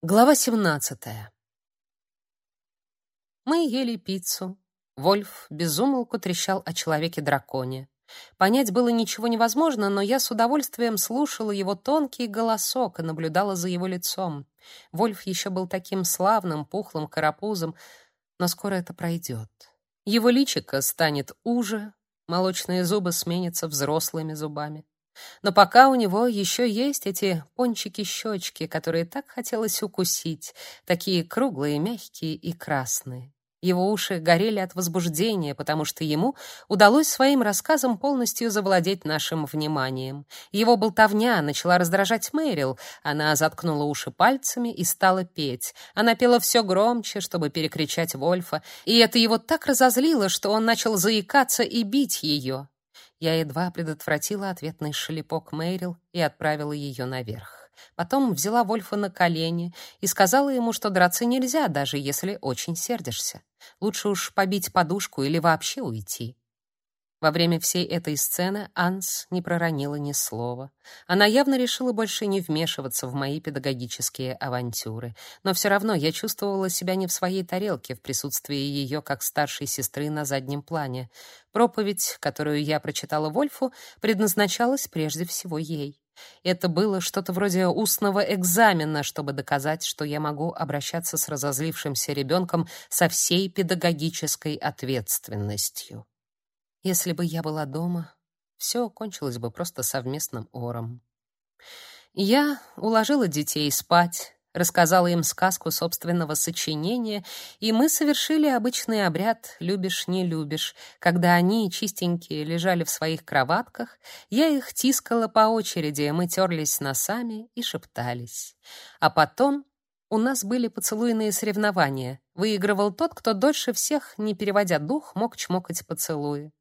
Глава 17. Мы ели пиццу. Вольф безумолку трещал о человеке-драконе. Понять было ничего невозможно, но я с удовольствием слушала его тонкий голосок и наблюдала за его лицом. Вольф еще был таким славным, пухлым карапузом, но скоро это пройдет. Его личико станет уже, молочные зубы сменятся взрослыми зубами. Но пока у него еще есть эти пончики-щечки, которые так хотелось укусить, такие круглые, мягкие и красные. Его уши горели от возбуждения, потому что ему удалось своим рассказом полностью завладеть нашим вниманием. Его болтовня начала раздражать Мэрил. Она заткнула уши пальцами и стала петь. Она пела все громче, чтобы перекричать Вольфа, и это его так разозлило, что он начал заикаться и бить ее. Я едва предотвратила ответный шлепок Мэрил и отправила ее наверх. Потом взяла Вольфа на колени и сказала ему, что драться нельзя, даже если очень сердишься. Лучше уж побить подушку или вообще уйти. Во время всей этой сцены Анс не проронила ни слова. Она явно решила больше не вмешиваться в мои педагогические авантюры, но все равно я чувствовала себя не в своей тарелке в присутствии ее как старшей сестры на заднем плане. Проповедь, которую я прочитала Вольфу, предназначалась прежде всего ей. Это было что-то вроде устного экзамена, чтобы доказать, что я могу обращаться с разозлившимся ребенком со всей педагогической ответственностью. Если бы я была дома, все кончилось бы просто совместным ором. Я уложила детей спать, рассказала им сказку собственного сочинения, и мы совершили обычный обряд «любишь, не любишь». Когда они, чистенькие, лежали в своих кроватках, я их тискала по очереди, мы терлись носами и шептались. А потом у нас были поцелуйные соревнования. Выигрывал тот, кто дольше всех, не переводя дух, мог чмокать поцелуи.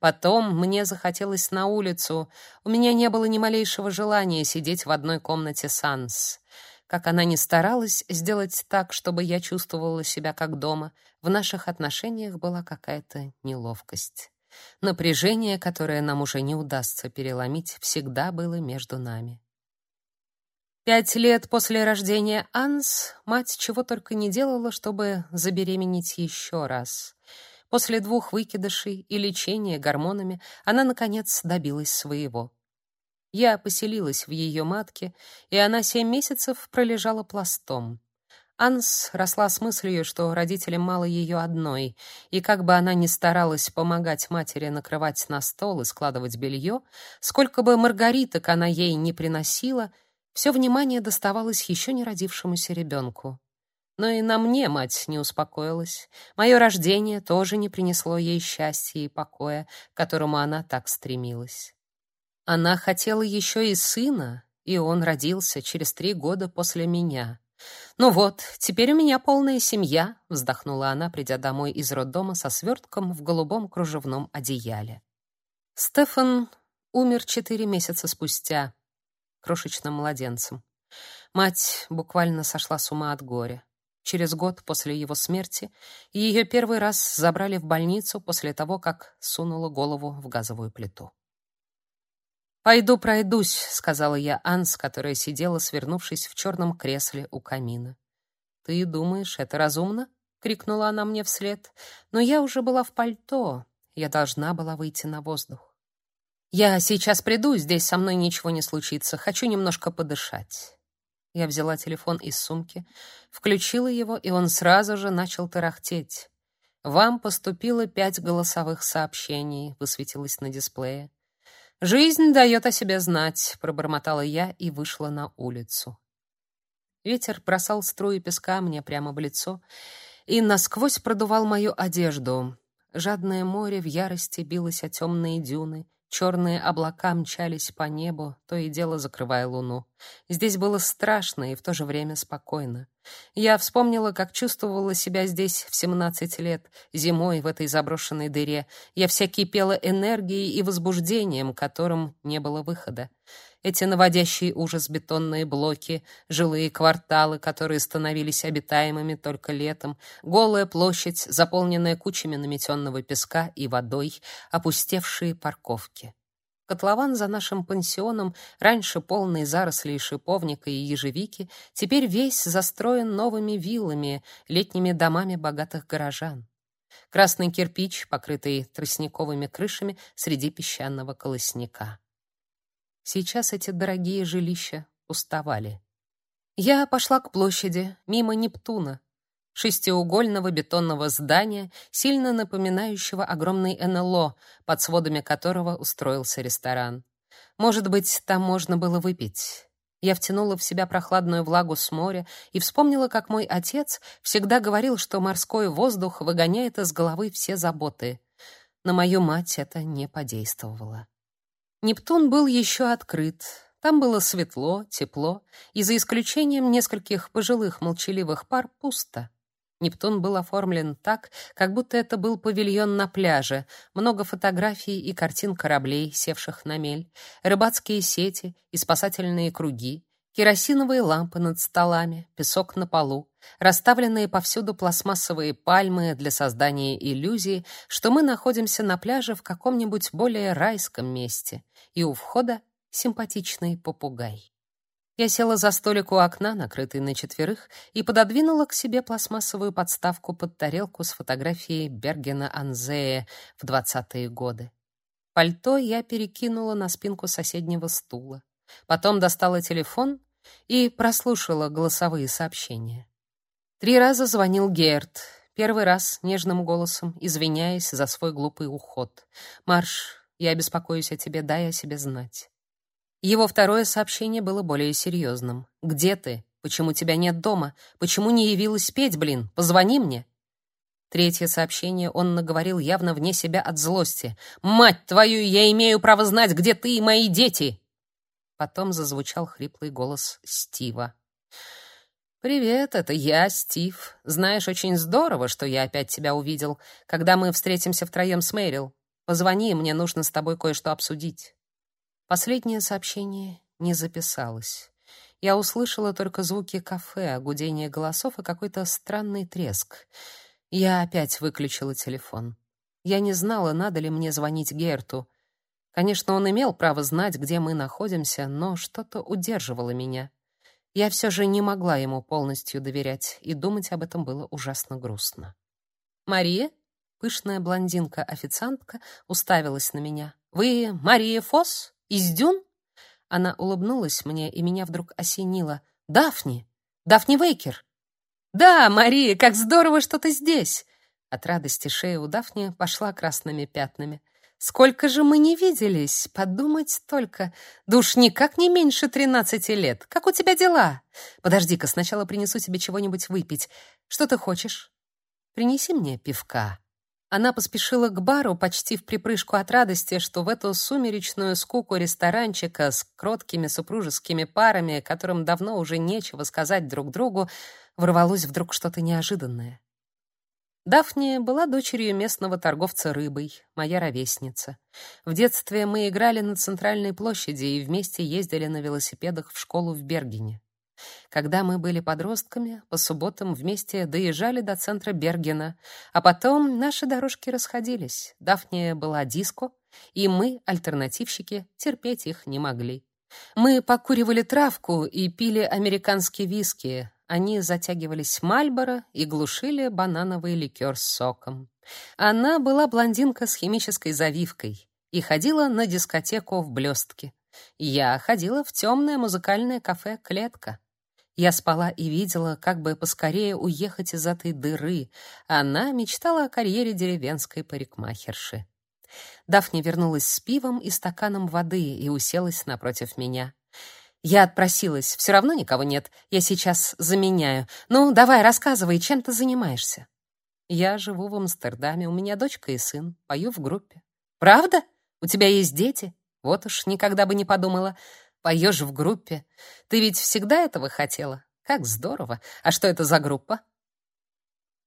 Потом мне захотелось на улицу. У меня не было ни малейшего желания сидеть в одной комнате с Анс. Как она ни старалась сделать так, чтобы я чувствовала себя как дома, в наших отношениях была какая-то неловкость. Напряжение, которое нам уже не удастся переломить, всегда было между нами. Пять лет после рождения Анс мать чего только не делала, чтобы забеременеть еще раз — После двух выкидышей и лечения гормонами она, наконец, добилась своего. Я поселилась в ее матке, и она семь месяцев пролежала пластом. Анс росла с мыслью, что родителям мало ее одной, и как бы она ни старалась помогать матери накрывать на стол и складывать белье, сколько бы маргариток она ей не приносила, все внимание доставалось еще не родившемуся ребенку. Но и на мне мать не успокоилась. Мое рождение тоже не принесло ей счастья и покоя, к которому она так стремилась. Она хотела еще и сына, и он родился через три года после меня. «Ну вот, теперь у меня полная семья», — вздохнула она, придя домой из роддома со свертком в голубом кружевном одеяле. Стефан умер четыре месяца спустя, крошечным младенцем. Мать буквально сошла с ума от горя. Через год после его смерти ее первый раз забрали в больницу после того, как сунула голову в газовую плиту. «Пойду пройдусь», — сказала я Анс, которая сидела, свернувшись в черном кресле у камина. «Ты думаешь, это разумно?» — крикнула она мне вслед. Но я уже была в пальто, я должна была выйти на воздух. «Я сейчас приду, здесь со мной ничего не случится, хочу немножко подышать». Я взяла телефон из сумки, включила его, и он сразу же начал тарахтеть. «Вам поступило пять голосовых сообщений», — высветилось на дисплее. «Жизнь дает о себе знать», — пробормотала я и вышла на улицу. Ветер бросал струи песка мне прямо в лицо и насквозь продувал мою одежду. Жадное море в ярости билось о темные дюны, Черные облака мчались по небу, то и дело закрывая луну. Здесь было страшно и в то же время спокойно. Я вспомнила, как чувствовала себя здесь в 17 лет, зимой в этой заброшенной дыре. Я вся кипела энергией и возбуждением, которым не было выхода. Эти наводящие ужас бетонные блоки, жилые кварталы, которые становились обитаемыми только летом, голая площадь, заполненная кучами наметенного песка и водой, опустевшие парковки. Котлован за нашим пансионом, раньше полный зарослей шиповника и ежевики, теперь весь застроен новыми виллами, летними домами богатых горожан. Красный кирпич, покрытый тростниковыми крышами среди песчаного колосника. Сейчас эти дорогие жилища уставали. Я пошла к площади, мимо Нептуна, шестиугольного бетонного здания, сильно напоминающего огромный НЛО, под сводами которого устроился ресторан. Может быть, там можно было выпить. Я втянула в себя прохладную влагу с моря и вспомнила, как мой отец всегда говорил, что морской воздух выгоняет из головы все заботы. На мою мать это не подействовало. Нептун был еще открыт. Там было светло, тепло, и за исключением нескольких пожилых молчаливых пар пусто. Нептун был оформлен так, как будто это был павильон на пляже, много фотографий и картин кораблей, севших на мель, рыбацкие сети и спасательные круги, керосиновые лампы над столами, песок на полу, расставленные повсюду пластмассовые пальмы для создания иллюзии, что мы находимся на пляже в каком-нибудь более райском месте, и у входа симпатичный попугай. Я села за столик у окна, накрытый на четверых, и пододвинула к себе пластмассовую подставку под тарелку с фотографией Бергена Анзея в двадцатые годы. Пальто я перекинула на спинку соседнего стула. Потом достала телефон и прослушала голосовые сообщения. Три раза звонил Герт. Первый раз нежным голосом, извиняясь за свой глупый уход. «Марш, я беспокоюсь о тебе, дай о себе знать». Его второе сообщение было более серьезным. «Где ты? Почему тебя нет дома? Почему не явилась петь, блин? Позвони мне!» Третье сообщение он наговорил явно вне себя от злости. «Мать твою, я имею право знать, где ты и мои дети!» Потом зазвучал хриплый голос Стива. «Привет, это я, Стив. Знаешь, очень здорово, что я опять тебя увидел, когда мы встретимся втроем с Мэрил. Позвони, мне нужно с тобой кое-что обсудить». Последнее сообщение не записалось. Я услышала только звуки кафе, гудение голосов и какой-то странный треск. Я опять выключила телефон. Я не знала, надо ли мне звонить Герту. Конечно, он имел право знать, где мы находимся, но что-то удерживало меня. Я все же не могла ему полностью доверять, и думать об этом было ужасно грустно. «Мария?» — пышная блондинка-официантка уставилась на меня. «Вы Мария Фосс?» Из дюн? Она улыбнулась мне, и меня вдруг осенило. Дафни! Дафни Вейкер! Да, Мария, как здорово, что ты здесь! От радости шея у Дафни пошла красными пятнами. Сколько же мы не виделись, подумать только. Да уж никак не меньше тринадцати лет. Как у тебя дела? Подожди-ка, сначала принесу тебе чего-нибудь выпить. Что ты хочешь? Принеси мне пивка. Она поспешила к бару почти в припрыжку от радости, что в эту сумеречную скуку ресторанчика с кроткими супружескими парами, которым давно уже нечего сказать друг другу, ворвалось вдруг что-то неожиданное. Дафни была дочерью местного торговца рыбой, моя ровесница. В детстве мы играли на центральной площади и вместе ездили на велосипедах в школу в Бергене. Когда мы были подростками, по субботам вместе доезжали до центра Бергена, а потом наши дорожки расходились. Дафния была диско, и мы, альтернативщики, терпеть их не могли. Мы покуривали травку и пили американские виски. Они затягивались Мальборо и глушили банановый ликер с соком. Она была блондинка с химической завивкой и ходила на дискотеку в блестке. Я ходила в темное музыкальное кафе «Клетка». Я спала и видела, как бы поскорее уехать из этой дыры. Она мечтала о карьере деревенской парикмахерши. Дафни вернулась с пивом и стаканом воды и уселась напротив меня. Я отпросилась. Все равно никого нет. Я сейчас заменяю. Ну, давай, рассказывай, чем ты занимаешься? Я живу в Амстердаме, у меня дочка и сын, пою в группе. Правда? У тебя есть дети? Вот уж никогда бы не подумала. Поешь в группе. Ты ведь всегда этого хотела. Как здорово. А что это за группа?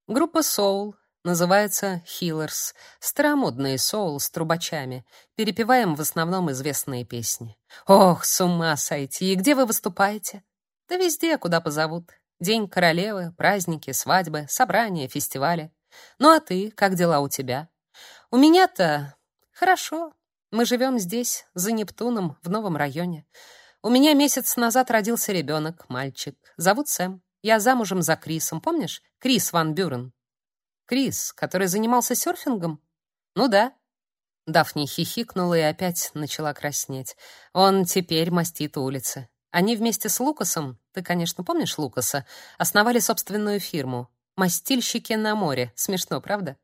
Группа Soul. Называется Healers. Старомодный соул с трубачами. Перепеваем в основном известные песни. Ох, с ума сойти. И где вы выступаете? Да везде, куда позовут. День королевы, праздники, свадьбы, собрания, фестивали. Ну а ты, как дела у тебя? У меня-то хорошо. Мы живем здесь, за Нептуном, в новом районе. У меня месяц назад родился ребенок, мальчик. Зовут Сэм. Я замужем за Крисом, помнишь? Крис Ван Бюрен. Крис, который занимался серфингом? Ну да. Дафни хихикнула и опять начала краснеть. Он теперь мастит улицы. Они вместе с Лукасом, ты, конечно, помнишь Лукаса, основали собственную фирму. Мастильщики на море. Смешно, правда?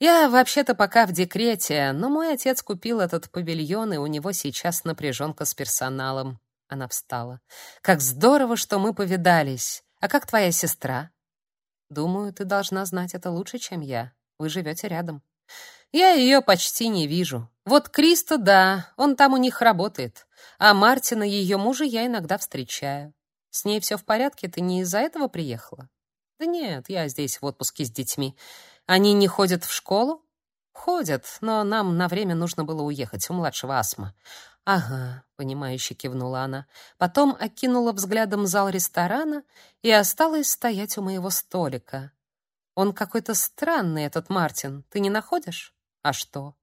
Я вообще-то пока в декрете, но мой отец купил этот павильон, и у него сейчас напряженка с персоналом. Она встала. Как здорово, что мы повидались. А как твоя сестра? Думаю, ты должна знать это лучше, чем я. Вы живете рядом. Я ее почти не вижу. Вот Криста, да, он там у них работает. А Мартина, ее мужа, я иногда встречаю. С ней все в порядке? Ты не из-за этого приехала? Да нет, я здесь в отпуске с детьми. Они не ходят в школу? Ходят, но нам на время нужно было уехать, у младшего астма. Ага, понимающе кивнула она. Потом окинула взглядом зал ресторана и осталась стоять у моего столика. Он какой-то странный этот Мартин, ты не находишь? А что?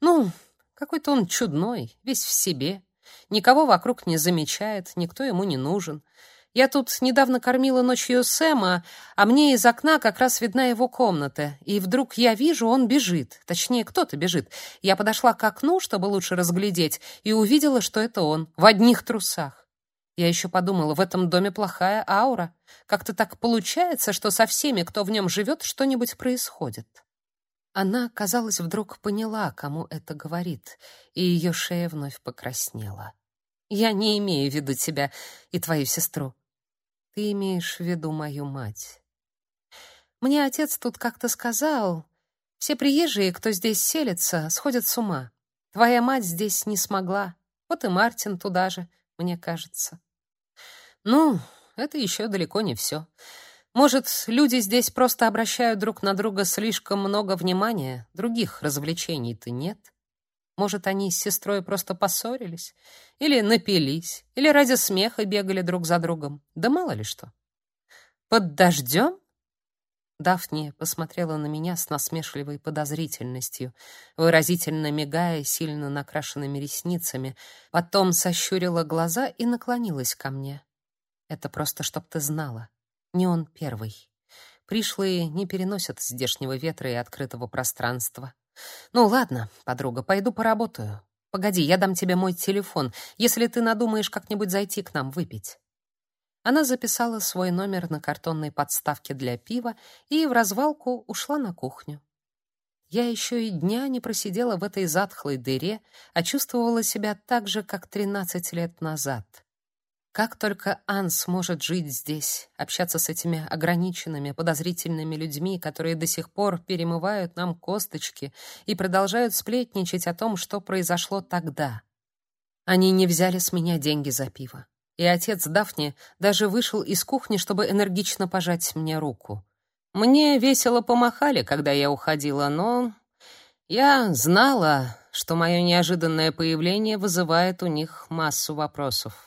Ну, какой-то он чудной, весь в себе. Никого вокруг не замечает, никто ему не нужен. Я тут недавно кормила ночью Сэма, а мне из окна как раз видна его комната. И вдруг я вижу, он бежит. Точнее, кто-то бежит. Я подошла к окну, чтобы лучше разглядеть, и увидела, что это он, в одних трусах. Я еще подумала, в этом доме плохая аура. Как-то так получается, что со всеми, кто в нем живет, что-нибудь происходит. Она, казалось, вдруг поняла, кому это говорит, и ее шея вновь покраснела. Я не имею в виду тебя и твою сестру. Ты имеешь в виду мою мать. Мне отец тут как-то сказал, все приезжие, кто здесь селится, сходят с ума. Твоя мать здесь не смогла. Вот и Мартин туда же, мне кажется. Ну, это еще далеко не все. Может, люди здесь просто обращают друг на друга слишком много внимания, других развлечений-то нет. Может, они с сестрой просто поссорились? Или напились? Или ради смеха бегали друг за другом? Да мало ли что. «Под дождем?» Дафни посмотрела на меня с насмешливой подозрительностью, выразительно мигая сильно накрашенными ресницами, потом сощурила глаза и наклонилась ко мне. «Это просто чтоб ты знала. Не он первый. Пришлые не переносят здешнего ветра и открытого пространства. Ну ладно, подруга, пойду поработаю. Погоди, я дам тебе мой телефон, если ты надумаешь как-нибудь зайти к нам выпить. Она записала свой номер на картонной подставке для пива и в развалку ушла на кухню. Я еще и дня не просидела в этой затхлой дыре, а чувствовала себя так же, как тринадцать лет назад. Как только Ан сможет жить здесь, общаться с этими ограниченными, подозрительными людьми, которые до сих пор перемывают нам косточки и продолжают сплетничать о том, что произошло тогда. Они не взяли с меня деньги за пиво. И отец Дафни даже вышел из кухни, чтобы энергично пожать мне руку. Мне весело помахали, когда я уходила, но я знала, что мое неожиданное появление вызывает у них массу вопросов.